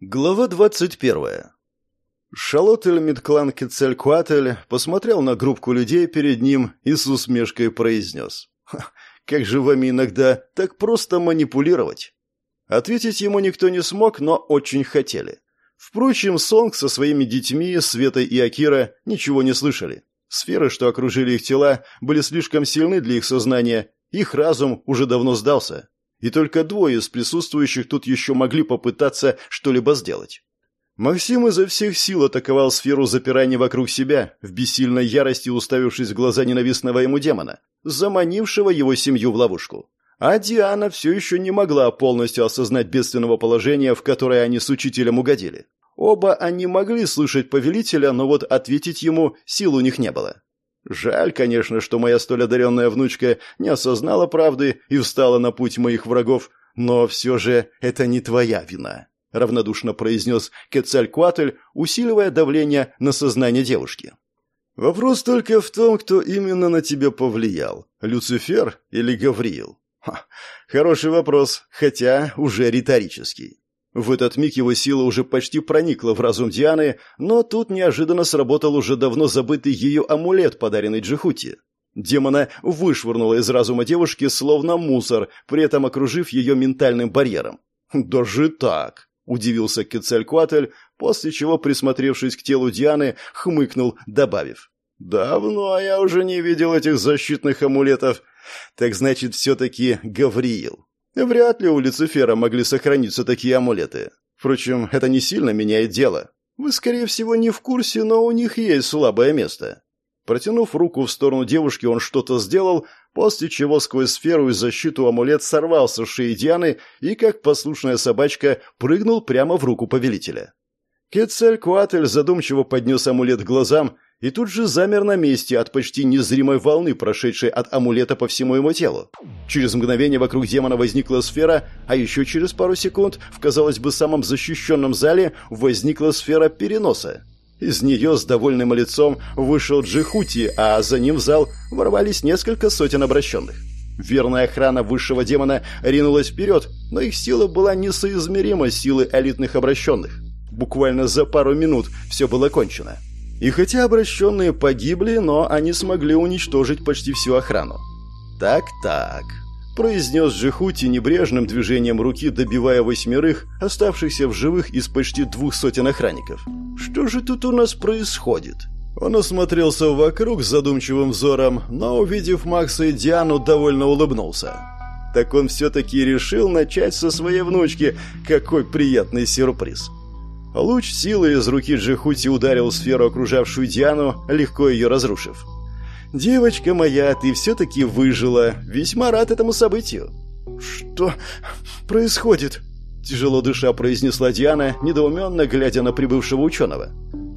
Глава двадцать первая. Шалотель Мидклан Кецелькуатель посмотрел на группку людей перед ним и с усмешкой произнес. «Как же вами иногда так просто манипулировать?» Ответить ему никто не смог, но очень хотели. Впрочем, Сонг со своими детьми, Светой и Акира, ничего не слышали. Сферы, что окружили их тела, были слишком сильны для их сознания, их разум уже давно сдался и только двое из присутствующих тут еще могли попытаться что-либо сделать. Максим изо всех сил атаковал сферу запирания вокруг себя, в бессильной ярости уставившись в глаза ненавистного ему демона, заманившего его семью в ловушку. А Диана все еще не могла полностью осознать бедственного положения, в которое они с учителем угодили. Оба они могли слышать повелителя, но вот ответить ему сил у них не было. Жаль, конечно, что моя столь одаренная внучка не осознала правды и встала на путь моих врагов, но все же это не твоя вина», — равнодушно произнес Кецалькуатль, усиливая давление на сознание девушки. «Вопрос только в том, кто именно на тебя повлиял, Люцифер или Гавриил?» Ха, «Хороший вопрос, хотя уже риторический. В этот миг его сила уже почти проникла в разум Дианы, но тут неожиданно сработал уже давно забытый ее амулет, подаренный Джихути. Демона вышвырнула из разума девушки словно мусор, при этом окружив ее ментальным барьером. «Даже так!» – удивился Кецалькуатль, после чего, присмотревшись к телу Дианы, хмыкнул, добавив. «Давно я уже не видел этих защитных амулетов. Так значит, все-таки Гавриил». Вряд ли у Люцифера могли сохраниться такие амулеты. Впрочем, это не сильно меняет дело. Вы, скорее всего, не в курсе, но у них есть слабое место. Протянув руку в сторону девушки, он что-то сделал, после чего сквозь сферу и защиту амулет сорвался с шеи Дианы и, как послушная собачка, прыгнул прямо в руку повелителя. Кецель-Куатль задумчиво поднес амулет к глазам и тут же замер на месте от почти незримой волны, прошедшей от амулета по всему его телу. Через мгновение вокруг демона возникла сфера, а еще через пару секунд в, казалось бы, самом защищенном зале возникла сфера переноса. Из нее с довольным лицом вышел Джихути, а за ним в зал ворвались несколько сотен обращенных. Верная охрана высшего демона ринулась вперед, но их сила была несоизмерима с силой элитных обращенных. Буквально за пару минут все было кончено. И хотя обращенные погибли, но они смогли уничтожить почти всю охрану. «Так-так», — произнес Джихути небрежным движением руки, добивая восьмерых, оставшихся в живых из почти двух сотен охранников. «Что же тут у нас происходит?» Он осмотрелся вокруг с задумчивым взором, но, увидев Макса и Диану, довольно улыбнулся. Так он все-таки решил начать со своей внучки. Какой приятный сюрприз. Луч силы из руки Джихути ударил сферу, окружавшую Диану, легко ее разрушив. «Девочка моя, ты все-таки выжила. Весьма рад этому событию». «Что происходит?» Тяжело дыша произнесла Диана, недоуменно глядя на прибывшего ученого.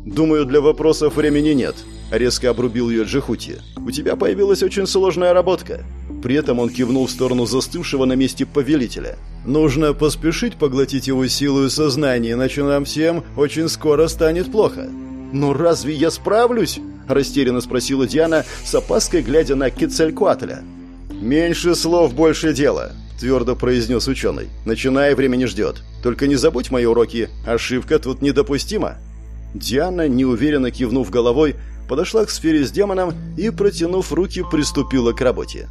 «Думаю, для вопросов времени нет», — резко обрубил ее Джихути. «У тебя появилась очень сложная работка». При этом он кивнул в сторону застывшего на месте повелителя. «Нужно поспешить поглотить его силу и сознание, иначе нам всем очень скоро станет плохо». «Но разве я справлюсь?» – растерянно спросила Диана, с опаской глядя на Кицелькуатля. «Меньше слов, больше дела», – твердо произнес ученый. «Начинай, время не ждет. Только не забудь мои уроки, ошибка тут недопустима». Диана, неуверенно кивнув головой, подошла к сфере с демоном и, протянув руки, приступила к работе.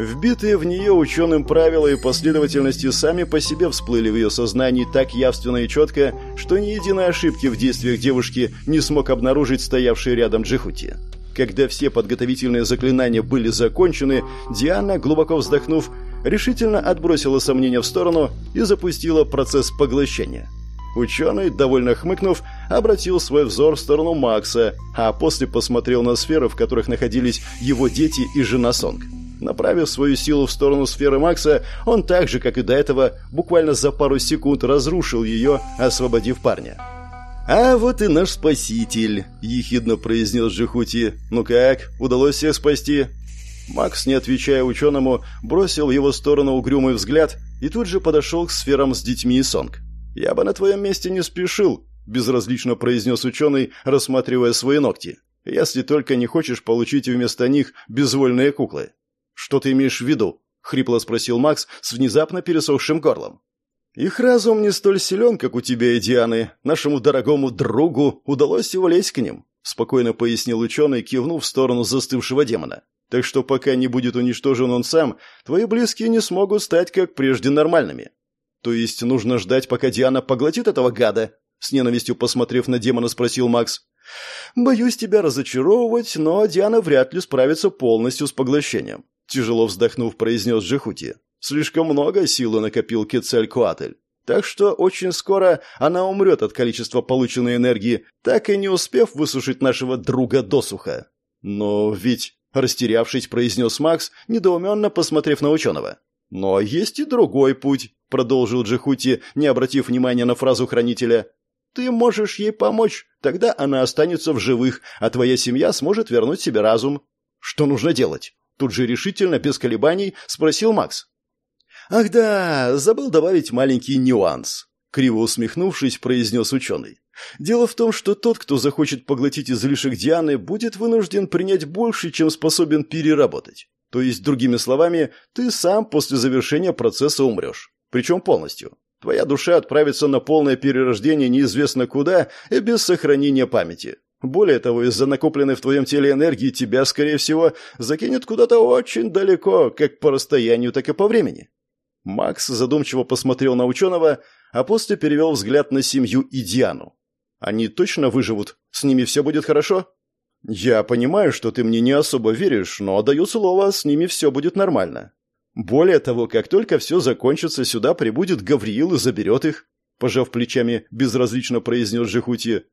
Вбитые в нее ученым правила и последовательности сами по себе всплыли в ее сознании так явственно и четко, что ни единой ошибки в действиях девушки не смог обнаружить стоявший рядом Джихути. Когда все подготовительные заклинания были закончены, Диана, глубоко вздохнув, решительно отбросила сомнения в сторону и запустила процесс поглощения. Ученый, довольно хмыкнув, обратил свой взор в сторону Макса, а после посмотрел на сферы, в которых находились его дети и жена Сонг. Направив свою силу в сторону сферы Макса, он так же, как и до этого, буквально за пару секунд разрушил ее, освободив парня. «А вот и наш спаситель», — ехидно произнес Джихути. «Ну как, удалось всех спасти?» Макс, не отвечая ученому, бросил в его сторону угрюмый взгляд и тут же подошел к сферам с детьми и Сонг. «Я бы на твоем месте не спешил», — безразлично произнес ученый, рассматривая свои ногти. «Если только не хочешь получить вместо них безвольные куклы». «Что ты имеешь в виду?» — хрипло спросил Макс с внезапно пересохшим горлом. Их разум не столь силен, как у тебя и Дианы. Нашему дорогому другу удалось его лезть к ним», — спокойно пояснил ученый, кивнув в сторону застывшего демона. «Так что пока не будет уничтожен он сам, твои близкие не смогут стать, как прежде, нормальными». «То есть нужно ждать, пока Диана поглотит этого гада?» С ненавистью посмотрев на демона, спросил Макс. «Боюсь тебя разочаровывать, но Диана вряд ли справится полностью с поглощением», тяжело вздохнув, произнес Джихути. «Слишком много силы накопил Кецалькуатль. Так что очень скоро она умрет от количества полученной энергии, так и не успев высушить нашего друга досуха». «Но ведь...» — растерявшись, произнес Макс, недоуменно посмотрев на ученого. «Но есть и другой путь», — продолжил Джихути, не обратив внимания на фразу хранителя. Ты можешь ей помочь, тогда она останется в живых, а твоя семья сможет вернуть себе разум. Что нужно делать? Тут же решительно, без колебаний, спросил Макс. Ах да, забыл добавить маленький нюанс. Криво усмехнувшись, произнес ученый. Дело в том, что тот, кто захочет поглотить излишек Дианы, будет вынужден принять больше, чем способен переработать. То есть, другими словами, ты сам после завершения процесса умрешь. Причем полностью. Твоя душа отправится на полное перерождение неизвестно куда и без сохранения памяти. Более того, из-за накопленной в твоем теле энергии тебя, скорее всего, закинет куда-то очень далеко, как по расстоянию, так и по времени. Макс задумчиво посмотрел на ученого, а после перевел взгляд на семью и Диану. Они точно выживут? С ними все будет хорошо? Я понимаю, что ты мне не особо веришь, но даю слово, с ними все будет нормально. Более того, как только все закончится, сюда прибудет Гавриил и заберет их. Пожав плечами, безразлично произнес Жихути.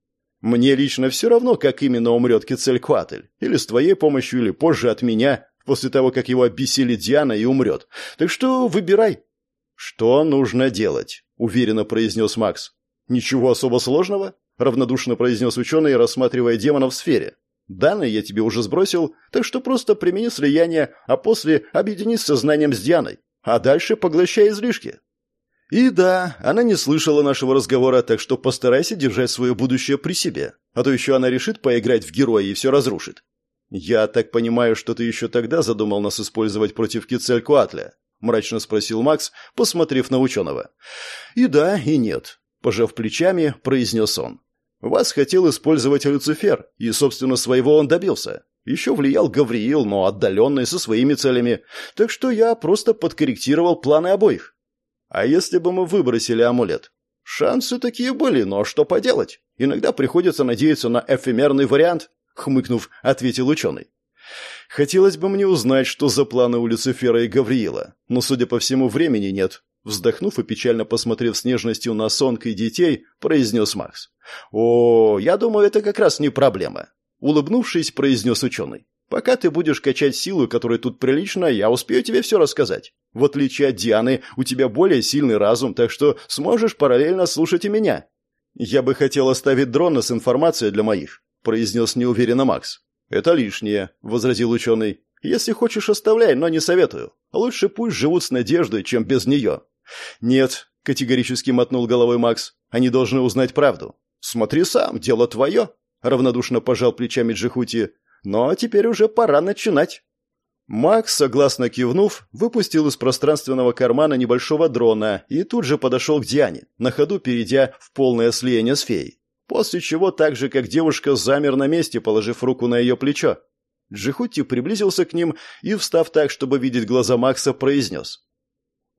Мне лично все равно, как именно умрет Кецелькуатль. Или с твоей помощью, или позже от меня, после того, как его обессилит Диана и умрет. Так что выбирай. Что нужно делать? Уверенно произнес Макс. Ничего особо сложного? Равнодушно произнес ученый, рассматривая демона в сфере. Данные я тебе уже сбросил, так что просто примени слияние, а после объединись сознанием с Дианой, а дальше поглощай излишки. И да, она не слышала нашего разговора, так что постарайся держать свое будущее при себе, а то еще она решит поиграть в героя и все разрушит. Я так понимаю, что ты еще тогда задумал нас использовать против Кицелькуатля? мрачно спросил Макс, посмотрев на ученого. И да, и нет, пожав плечами, произнес он. Вас хотел использовать Люцифер, и, собственно, своего он добился. Еще влиял Гавриил, но отдаленный, со своими целями. Так что я просто подкорректировал планы обоих. А если бы мы выбросили амулет? Шансы такие были, но что поделать? Иногда приходится надеяться на эфемерный вариант, хмыкнув, ответил ученый. Хотелось бы мне узнать, что за планы у Люцифера и Гавриила, но, судя по всему, времени нет. Вздохнув и печально посмотрев с нежностью на сонка и детей, произнес Макс. «О, я думаю, это как раз не проблема», — улыбнувшись, произнес ученый. «Пока ты будешь качать силу, которая тут прилично, я успею тебе все рассказать. В отличие от Дианы, у тебя более сильный разум, так что сможешь параллельно слушать и меня». «Я бы хотел оставить дрона с информацией для моих», — произнес неуверенно Макс. «Это лишнее», — возразил ученый. «Если хочешь, оставляй, но не советую. Лучше пусть живут с надеждой, чем без нее. «Нет», — категорически мотнул головой Макс, — «они должны узнать правду». «Смотри сам, дело твое», — равнодушно пожал плечами Джихути. «Но теперь уже пора начинать». Макс, согласно кивнув, выпустил из пространственного кармана небольшого дрона и тут же подошел к Диане, на ходу перейдя в полное слияние с феей. После чего, так же как девушка, замер на месте, положив руку на ее плечо. Джихути приблизился к ним и, встав так, чтобы видеть глаза Макса, произнес.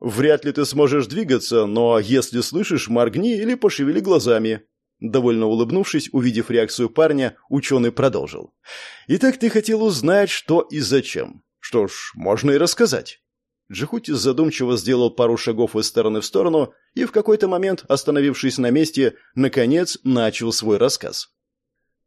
Вряд ли ты сможешь двигаться, но если слышишь, моргни или пошевели глазами. Довольно улыбнувшись, увидев реакцию парня, ученый продолжил. «Итак, ты хотел узнать, что и зачем. Что ж, можно и рассказать». Джихути задумчиво сделал пару шагов из стороны в сторону и в какой-то момент, остановившись на месте, наконец начал свой рассказ.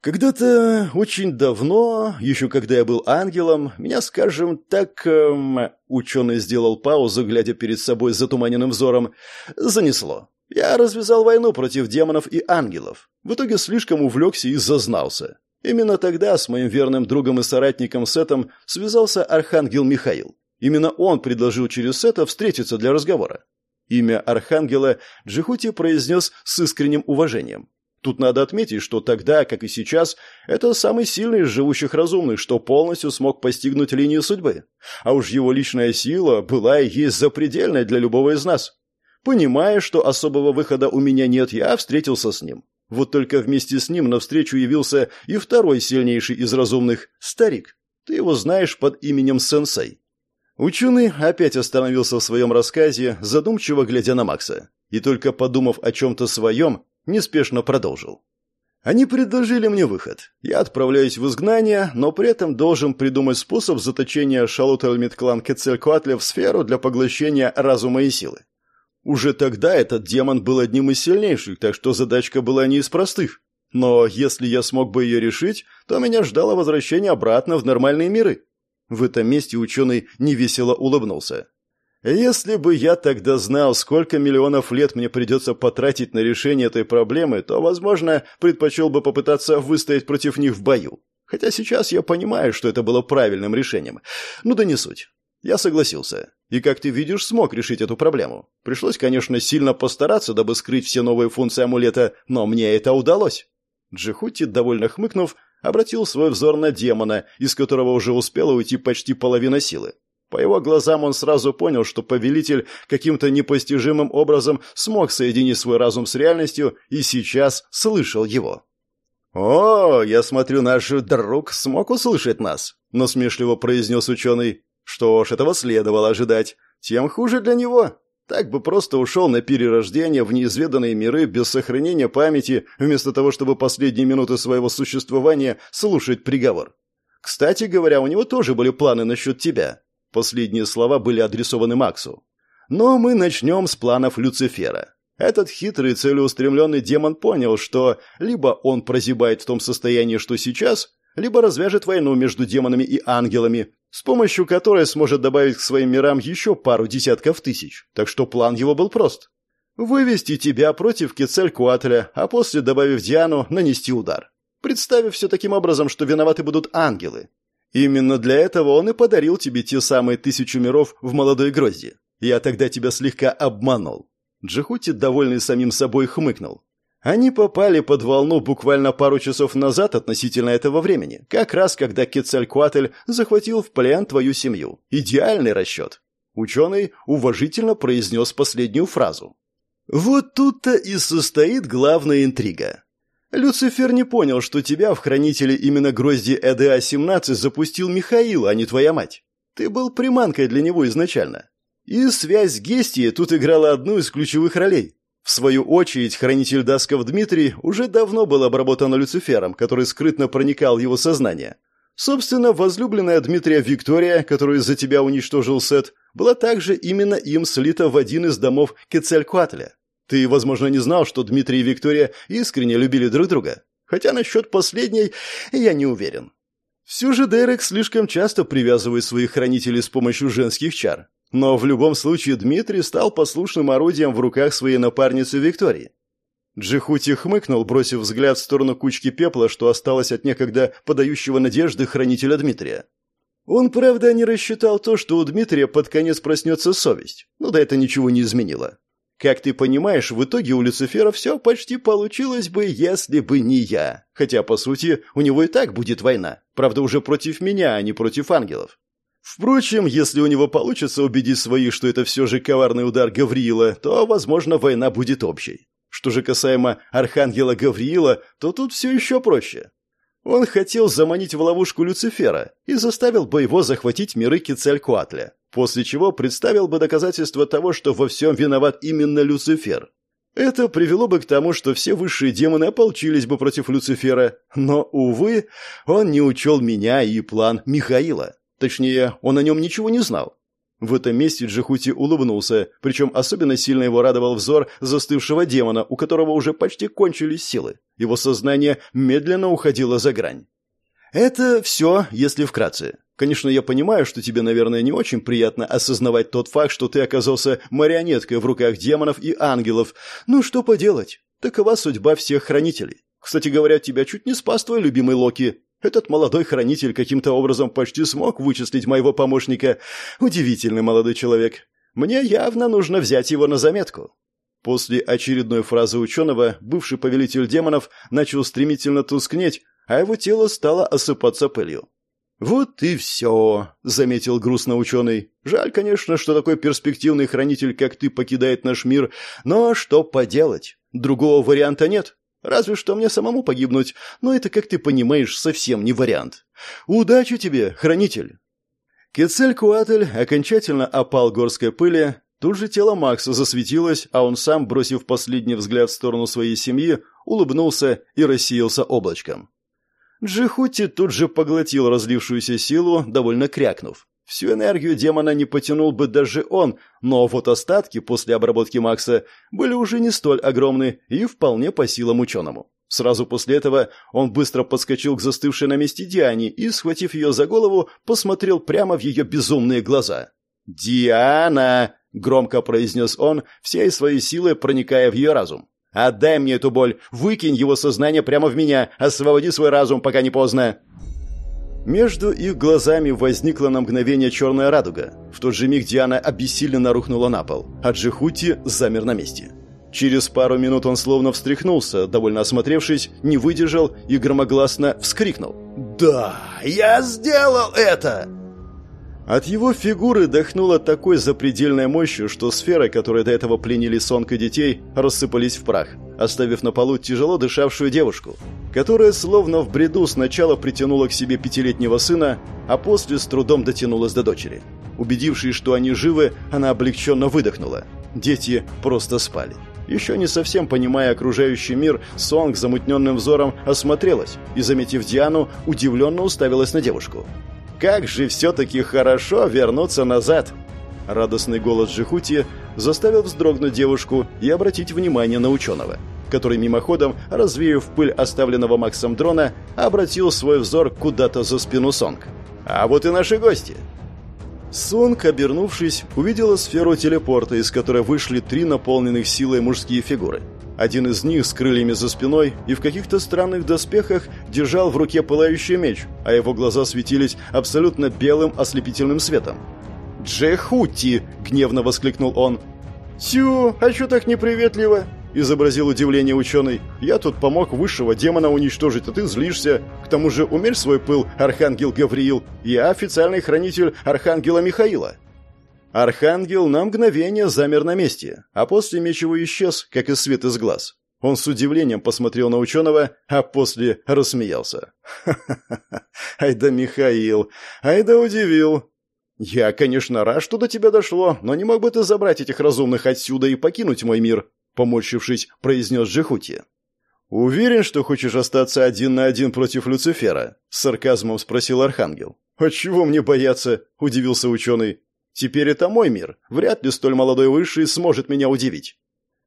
Когда-то очень давно, еще когда я был ангелом, меня, скажем так, эм, ученый сделал паузу, глядя перед собой затуманенным взором, занесло. Я развязал войну против демонов и ангелов. В итоге слишком увлекся и зазнался. Именно тогда с моим верным другом и соратником Сетом связался архангел Михаил. Именно он предложил через Сета встретиться для разговора. Имя архангела Джихути произнес с искренним уважением. Тут надо отметить, что тогда, как и сейчас, это самый сильный из живущих разумных, что полностью смог постигнуть линию судьбы. А уж его личная сила была и есть запредельная для любого из нас. Понимая, что особого выхода у меня нет, я встретился с ним. Вот только вместе с ним навстречу явился и второй сильнейший из разумных – старик. Ты его знаешь под именем Сенсей. Ученый опять остановился в своем рассказе, задумчиво глядя на Макса. И только подумав о чем-то своем, неспешно продолжил. Они предложили мне выход. Я отправляюсь в изгнание, но при этом должен придумать способ заточения Шалут-Эльмитклан Кецелькуатля в сферу для поглощения разума и силы. Уже тогда этот демон был одним из сильнейших, так что задачка была не из простых. Но если я смог бы ее решить, то меня ждало возвращение обратно в нормальные миры. В этом месте ученый невесело улыбнулся. Если бы я тогда знал, сколько миллионов лет мне придется потратить на решение этой проблемы, то, возможно, предпочел бы попытаться выстоять против них в бою. Хотя сейчас я понимаю, что это было правильным решением. Ну да не суть. Я согласился. И, как ты видишь, смог решить эту проблему. Пришлось, конечно, сильно постараться, дабы скрыть все новые функции амулета, но мне это удалось. Джихути, довольно хмыкнув, обратил свой взор на демона, из которого уже успела уйти почти половина силы. По его глазам он сразу понял, что повелитель каким-то непостижимым образом смог соединить свой разум с реальностью и сейчас слышал его. «О, я смотрю, наш друг смог услышать нас», — насмешливо произнес ученый. «Что ж, этого следовало ожидать. Тем хуже для него. Так бы просто ушел на перерождение в неизведанные миры без сохранения памяти, вместо того, чтобы последние минуты своего существования слушать приговор. Кстати говоря, у него тоже были планы насчет тебя. Последние слова были адресованы Максу. Но мы начнем с планов Люцифера. Этот хитрый целеустремленный демон понял, что либо он прозябает в том состоянии, что сейчас, либо развяжет войну между демонами и ангелами, с помощью которой сможет добавить к своим мирам еще пару десятков тысяч. Так что план его был прост. Вывести тебя против Кецелькуатля, а после, добавив Диану, нанести удар. Представив все таким образом, что виноваты будут ангелы, Именно для этого он и подарил тебе те самые тысячу миров в молодой грозди. Я тогда тебя слегка обманул». Джихути, довольный самим собой, хмыкнул. Они попали под волну буквально пару часов назад относительно этого времени, как раз когда Кецалькуатль захватил в плен твою семью. Идеальный расчет. Ученый уважительно произнес последнюю фразу. Вот тут-то и состоит главная интрига. Люцифер не понял, что тебя в хранителе именно грозди ЭДА-17 запустил Михаил, а не твоя мать. Ты был приманкой для него изначально. И связь с Гестией тут играла одну из ключевых ролей. В свою очередь, хранитель Дасков Дмитрий уже давно был обработан Люцифером, который скрытно проникал в его сознание. Собственно, возлюбленная Дмитрия Виктория, которую из-за тебя уничтожил Сет, была также именно им слита в один из домов Кецелькуатля. Ты, возможно, не знал, что Дмитрий и Виктория искренне любили друг друга. Хотя насчет последней я не уверен. Все же Дерек слишком часто привязывает своих хранителей с помощью женских чар. Но в любом случае Дмитрий стал послушным орудием в руках своей напарницы Виктории. Джихути хмыкнул, бросив взгляд в сторону кучки пепла, что осталось от некогда подающего надежды хранителя Дмитрия. Он, правда, не рассчитал то, что у Дмитрия под конец проснется совесть, но да это ничего не изменило. Как ты понимаешь, в итоге у Люцифера все почти получилось бы, если бы не я. Хотя, по сути, у него и так будет война. Правда, уже против меня, а не против ангелов. Впрочем, если у него получится убедить своих, что это все же коварный удар Гавриила, то, возможно, война будет общей. Что же касаемо архангела Гавриила, то тут все еще проще. Он хотел заманить в ловушку Люцифера и заставил бы его захватить миры Кицалькуатля после чего представил бы доказательства того, что во всем виноват именно Люцифер. Это привело бы к тому, что все высшие демоны ополчились бы против Люцифера, но, увы, он не учел меня и план Михаила. Точнее, он о нем ничего не знал. В этом месте Джихути улыбнулся, причем особенно сильно его радовал взор застывшего демона, у которого уже почти кончились силы. Его сознание медленно уходило за грань. Это все, если вкратце. Конечно, я понимаю, что тебе, наверное, не очень приятно осознавать тот факт, что ты оказался марионеткой в руках демонов и ангелов. Ну, что поделать? Такова судьба всех хранителей. Кстати говоря, тебя чуть не спас твой любимый Локи. Этот молодой хранитель каким-то образом почти смог вычислить моего помощника. Удивительный молодой человек. Мне явно нужно взять его на заметку. После очередной фразы ученого бывший повелитель демонов начал стремительно тускнеть, а его тело стало осыпаться пылью. «Вот и все», — заметил грустно ученый. «Жаль, конечно, что такой перспективный хранитель, как ты, покидает наш мир, но что поделать? Другого варианта нет. Разве что мне самому погибнуть, но это, как ты понимаешь, совсем не вариант. Удачи тебе, хранитель!» Кецелькуатль окончательно опал горской пыли, тут же тело Макса засветилось, а он сам, бросив последний взгляд в сторону своей семьи, улыбнулся и рассеялся облачком. Джихути тут же поглотил разлившуюся силу, довольно крякнув. Всю энергию демона не потянул бы даже он, но вот остатки после обработки Макса были уже не столь огромны и вполне по силам ученому. Сразу после этого он быстро подскочил к застывшей на месте Диане и, схватив ее за голову, посмотрел прямо в ее безумные глаза. «Диана!» — громко произнес он, всей своей силой проникая в ее разум. «Отдай мне эту боль! Выкинь его сознание прямо в меня! Освободи свой разум, пока не поздно!» Между их глазами возникла на мгновение черная радуга. В тот же миг Диана обессиленно рухнула на пол, а Джихути замер на месте. Через пару минут он словно встряхнулся, довольно осмотревшись, не выдержал и громогласно вскрикнул. «Да, я сделал это!» От его фигуры дохнуло такой запредельной мощью, что сферы, которые до этого пленили Сонг и детей, рассыпались в прах, оставив на полу тяжело дышавшую девушку, которая словно в бреду сначала притянула к себе пятилетнего сына, а после с трудом дотянулась до дочери. Убедившись, что они живы, она облегченно выдохнула. Дети просто спали. Еще не совсем понимая окружающий мир, Сонг замутненным взором осмотрелась и, заметив Диану, удивленно уставилась на девушку. «Как же все-таки хорошо вернуться назад!» Радостный голос Джихути заставил вздрогнуть девушку и обратить внимание на ученого, который мимоходом, развеяв пыль оставленного Максом дрона, обратил свой взор куда-то за спину Сонг. «А вот и наши гости!» Сонг, обернувшись, увидела сферу телепорта, из которой вышли три наполненных силой мужские фигуры. Один из них с крыльями за спиной и в каких-то странных доспехах держал в руке пылающий меч, а его глаза светились абсолютно белым ослепительным светом. «Джехути!» — гневно воскликнул он. «Тю, а что так неприветливо?» — изобразил удивление ученый. «Я тут помог высшего демона уничтожить, а ты злишься. К тому же умерь свой пыл, Архангел Гавриил. Я официальный хранитель Архангела Михаила». Архангел на мгновение замер на месте, а после меч его исчез, как и свет из глаз. Он с удивлением посмотрел на ученого, а после рассмеялся. «Ха-ха-ха! Ай да Михаил! Ай да удивил! Я, конечно, рад, что до тебя дошло, но не мог бы ты забрать этих разумных отсюда и покинуть мой мир? Поморщившись, произнес Джихути. «Уверен, что хочешь остаться один на один против Люцифера?» — с сарказмом спросил Архангел. «А чего мне бояться?» — удивился ученый. «Теперь это мой мир. Вряд ли столь молодой высший сможет меня удивить».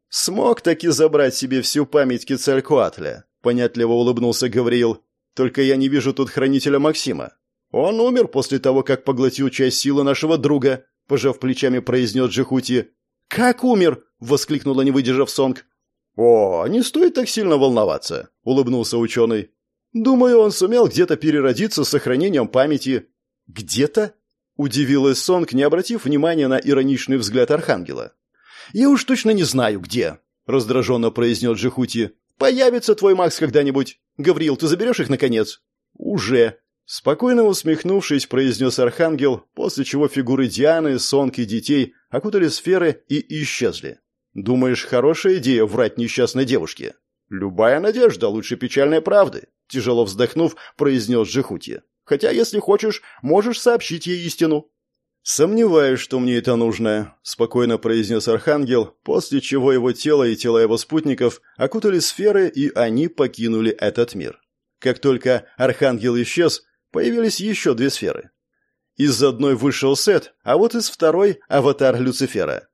«Смог таки забрать себе всю память Кецалькуатля», — понятливо улыбнулся Гавриил. «Только я не вижу тут хранителя Максима. Он умер после того, как поглотил часть силы нашего друга», — пожав плечами, произнес Джихути. «Как умер?» воскликнула, не выдержав Сонг. «О, не стоит так сильно волноваться», — улыбнулся ученый. «Думаю, он сумел где-то переродиться с сохранением памяти». «Где-то?» — удивилась Сонг, не обратив внимания на ироничный взгляд Архангела. «Я уж точно не знаю, где», — раздраженно произнес Джихути. «Появится твой Макс когда-нибудь. Гавриил, ты заберешь их, наконец?» «Уже», Спокойно усмехнувшись, произнес Архангел, после чего фигуры Дианы, Сонки детей окутали сферы и исчезли. Думаешь, хорошая идея врать несчастной девушке? Любая надежда лучше печальной правды, тяжело вздохнув, произнес Джихути. Хотя, если хочешь, можешь сообщить ей истину. «Сомневаюсь, что мне это нужно», — спокойно произнес Архангел, после чего его тело и тела его спутников окутали сферы, и они покинули этот мир. Как только Архангел исчез, появились еще две сферы. Из одной вышел Сет, а вот из второй — аватар Люцифера.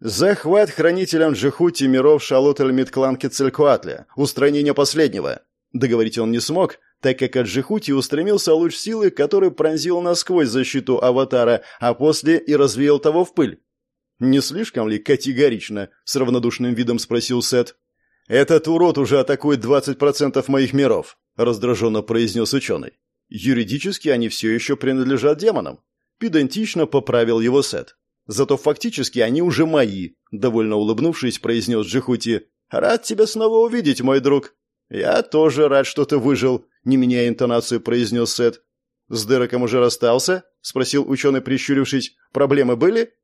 Захват хранителям Джихути миров Шалотель-Мидклан Кецелькуатля. Устранение последнего. Договорить он не смог, так как от Джихути устремился луч силы, который пронзил насквозь защиту аватара, а после и развеял того в пыль. «Не слишком ли категорично?» — с равнодушным видом спросил Сет. «Этот урод уже атакует 20% моих миров», — раздраженно произнес ученый. «Юридически они все еще принадлежат демонам», — педантично поправил его Сет. Зато фактически они уже мои», — довольно улыбнувшись, произнес Джихути. «Рад тебя снова увидеть, мой друг». «Я тоже рад, что ты выжил», — не меняя интонацию, произнес Сет. «С Дереком уже расстался?» — спросил ученый, прищурившись. «Проблемы были?»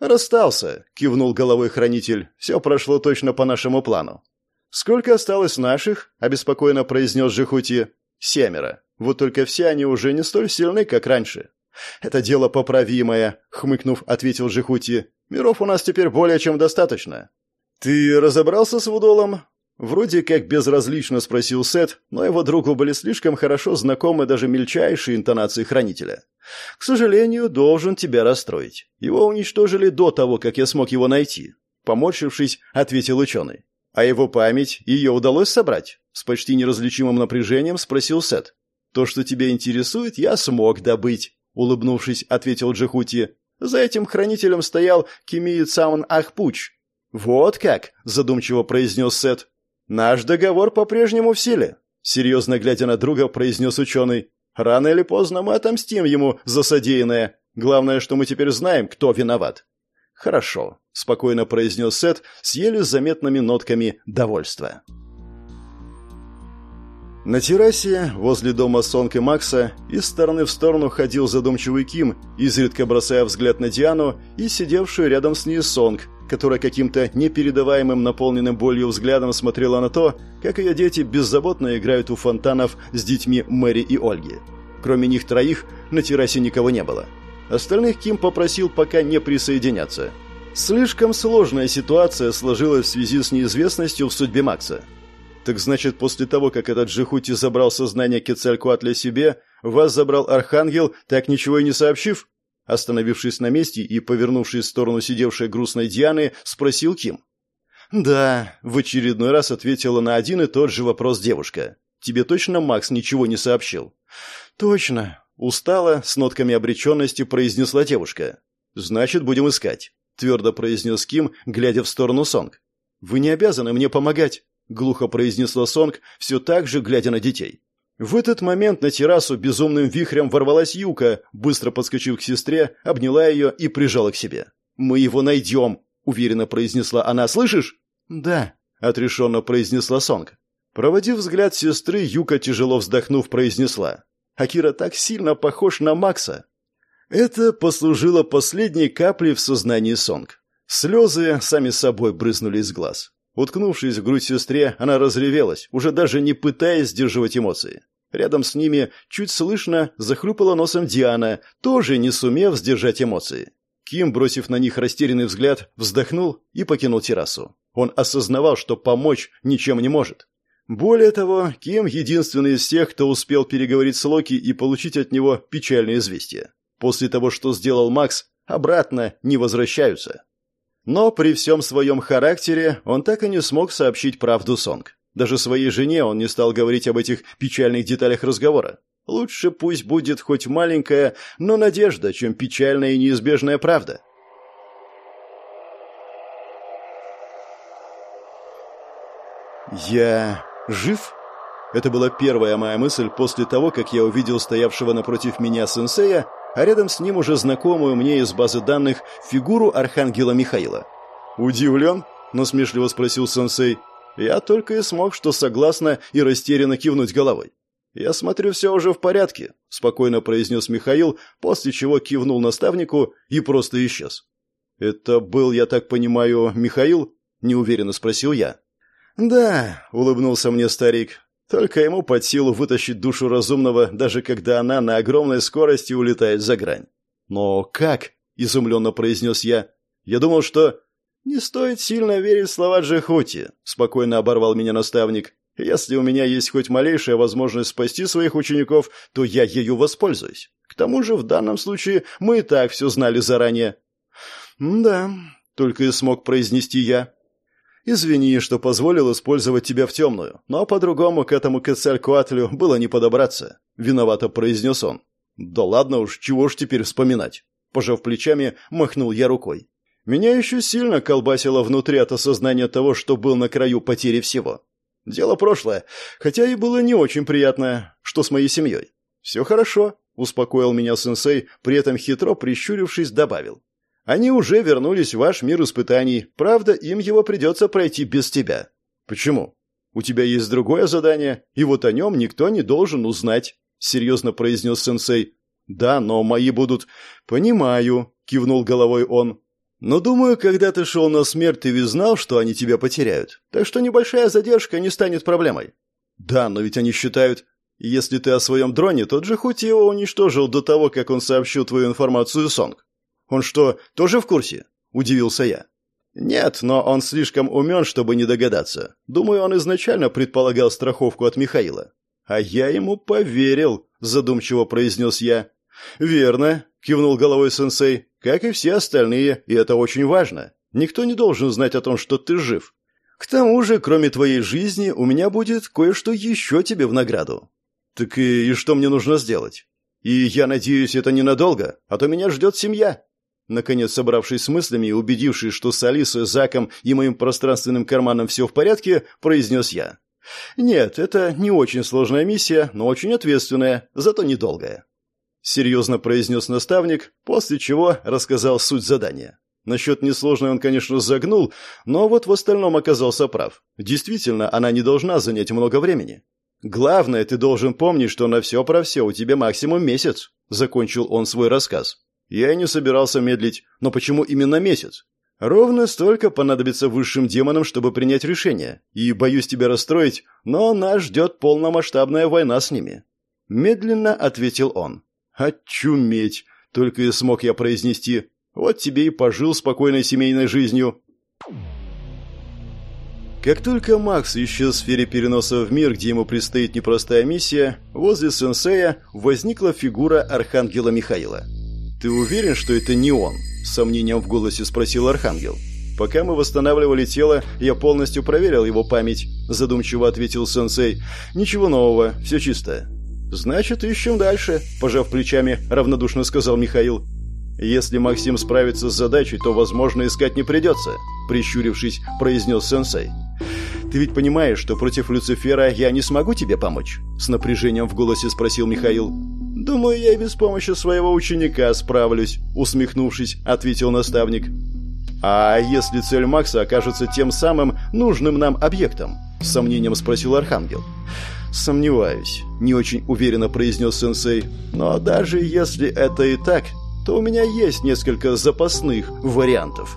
«Расстался», — кивнул головой хранитель. «Все прошло точно по нашему плану». «Сколько осталось наших?» — обеспокоенно произнес Жихути. «Семеро. Вот только все они уже не столь сильны, как раньше». «Это дело поправимое», — хмыкнув, ответил Жихути. «Миров у нас теперь более чем достаточно». «Ты разобрался с Вудолом?» Вроде как безразлично спросил Сет, но его другу были слишком хорошо знакомы даже мельчайшие интонации хранителя. «К сожалению, должен тебя расстроить. Его уничтожили до того, как я смог его найти». Поморщившись, ответил ученый. «А его память, ее удалось собрать?» С почти неразличимым напряжением спросил Сет. «То, что тебя интересует, я смог добыть», — улыбнувшись, ответил Джихути. «За этим хранителем стоял Кимии Цаун Ахпуч». «Вот как», — задумчиво произнес Сет. «Наш договор по-прежнему в силе», — серьезно глядя на друга, произнес ученый. «Рано или поздно мы отомстим ему за содеянное. Главное, что мы теперь знаем, кто виноват». «Хорошо», — спокойно произнес Сет с еле заметными нотками довольства. На террасе возле дома Сонг и Макса из стороны в сторону ходил задумчивый Ким, изредка бросая взгляд на Диану и сидевшую рядом с ней Сонг, которая каким-то непередаваемым наполненным болью взглядом смотрела на то, как ее дети беззаботно играют у фонтанов с детьми Мэри и Ольги. Кроме них троих на террасе никого не было. Остальных Ким попросил пока не присоединяться. Слишком сложная ситуация сложилась в связи с неизвестностью в судьбе Макса – так значит, после того, как этот Джихути забрал сознание Кецалькуатля себе, вас забрал Архангел, так ничего и не сообщив? Остановившись на месте и повернувшись в сторону сидевшей грустной Дианы, спросил Ким. «Да», — в очередной раз ответила на один и тот же вопрос девушка. «Тебе точно Макс ничего не сообщил?» «Точно», — устала, с нотками обреченности произнесла девушка. «Значит, будем искать», — твердо произнес Ким, глядя в сторону Сонг. «Вы не обязаны мне помогать», — глухо произнесла Сонг, все так же глядя на детей. В этот момент на террасу безумным вихрем ворвалась Юка, быстро подскочив к сестре, обняла ее и прижала к себе. «Мы его найдем», — уверенно произнесла она. «Слышишь?» «Да», — отрешенно произнесла Сонг. Проводив взгляд сестры, Юка, тяжело вздохнув, произнесла. «Акира так сильно похож на Макса». Это послужило последней каплей в сознании Сонг. Слезы сами собой брызнули из глаз. Уткнувшись в грудь сестре, она разревелась, уже даже не пытаясь сдерживать эмоции. Рядом с ними, чуть слышно, захлюпала носом Диана, тоже не сумев сдержать эмоции. Ким, бросив на них растерянный взгляд, вздохнул и покинул террасу. Он осознавал, что помочь ничем не может. Более того, Ким единственный из всех, кто успел переговорить с Локи и получить от него печальное известие. После того, что сделал Макс, обратно не возвращаются. Но при всем своем характере он так и не смог сообщить правду Сонг. Даже своей жене он не стал говорить об этих печальных деталях разговора. Лучше пусть будет хоть маленькая, но надежда, чем печальная и неизбежная правда. «Я жив?» Это была первая моя мысль после того, как я увидел стоявшего напротив меня сенсея а рядом с ним уже знакомую мне из базы данных фигуру архангела Михаила. «Удивлен?» – насмешливо спросил сенсей. Я только и смог, что согласно и растерянно кивнуть головой. «Я смотрю, все уже в порядке», – спокойно произнес Михаил, после чего кивнул наставнику и просто исчез. «Это был, я так понимаю, Михаил?» – неуверенно спросил я. «Да», – улыбнулся мне старик, только ему под силу вытащить душу разумного, даже когда она на огромной скорости улетает за грань. «Но как?» – изумленно произнес я. «Я думал, что...» «Не стоит сильно верить в слова Джехути», – спокойно оборвал меня наставник. «Если у меня есть хоть малейшая возможность спасти своих учеников, то я ею воспользуюсь. К тому же в данном случае мы и так все знали заранее». «Да», — только и смог произнести я. Извини, что позволил использовать тебя в темную, но по-другому к этому Кецалькуатлю было не подобраться», — виновато произнес он. «Да ладно уж, чего ж теперь вспоминать?» Пожав плечами, махнул я рукой. Меня еще сильно колбасило внутри от осознания того, что был на краю потери всего. Дело прошлое, хотя и было не очень приятное. Что с моей семьей? «Все хорошо», — успокоил меня сенсей, при этом хитро прищурившись, добавил. Они уже вернулись в ваш мир испытаний. Правда, им его придется пройти без тебя. Почему? У тебя есть другое задание, и вот о нем никто не должен узнать, серьезно произнес сенсей. «Да, но мои будут...» «Понимаю», — кивнул головой он. «Но думаю, когда ты шел на смерть, ты ведь знал, что они тебя потеряют. Так что небольшая задержка не станет проблемой». «Да, но ведь они считают...» «Если ты о своем дроне, то Джихути его уничтожил до того, как он сообщил твою информацию Сонг. Он что, тоже в курсе?» – удивился я. «Нет, но он слишком умен, чтобы не догадаться. Думаю, он изначально предполагал страховку от Михаила». «А я ему поверил», – задумчиво произнес я. «Верно», – кивнул головой сенсей, – «как и все остальные, и это очень важно. Никто не должен знать о том, что ты жив. К тому же, кроме твоей жизни, у меня будет кое-что еще тебе в награду». «Так и, и что мне нужно сделать?» «И я надеюсь, это ненадолго, а то меня ждет семья». Наконец, собравшись с мыслями и убедившись, что с Алисой, Заком и моим пространственным карманом все в порядке, произнес я. «Нет, это не очень сложная миссия, но очень ответственная, зато недолгая». Серьезно произнес наставник, после чего рассказал суть задания. Насчет несложной он, конечно, загнул, но вот в остальном оказался прав. Действительно, она не должна занять много времени. «Главное, ты должен помнить, что на все про все у тебя максимум месяц», — закончил он свой рассказ. Я и не собирался медлить, но почему именно месяц? Ровно столько понадобится высшим демонам, чтобы принять решение. И боюсь тебя расстроить, но нас ждет полномасштабная война с ними. Медленно ответил он. Очуметь! Только и смог я произнести. Вот тебе и пожил спокойной семейной жизнью. Как только Макс исчез в сфере переноса в мир, где ему предстоит непростая миссия, возле сенсея возникла фигура архангела Михаила. «Ты уверен, что это не он?» – с сомнением в голосе спросил Архангел. «Пока мы восстанавливали тело, я полностью проверил его память», – задумчиво ответил сенсей. «Ничего нового, все чисто». «Значит, ищем дальше», – пожав плечами, равнодушно сказал Михаил. «Если Максим справится с задачей, то, возможно, искать не придется», – прищурившись, произнес сенсей. «Ты ведь понимаешь, что против Люцифера я не смогу тебе помочь?» – с напряжением в голосе спросил Михаил. «Думаю, я и без помощи своего ученика справлюсь», — усмехнувшись, ответил наставник. «А если цель Макса окажется тем самым нужным нам объектом?» — с сомнением спросил Архангел. «Сомневаюсь», — не очень уверенно произнес сенсей. «Но даже если это и так, то у меня есть несколько запасных вариантов».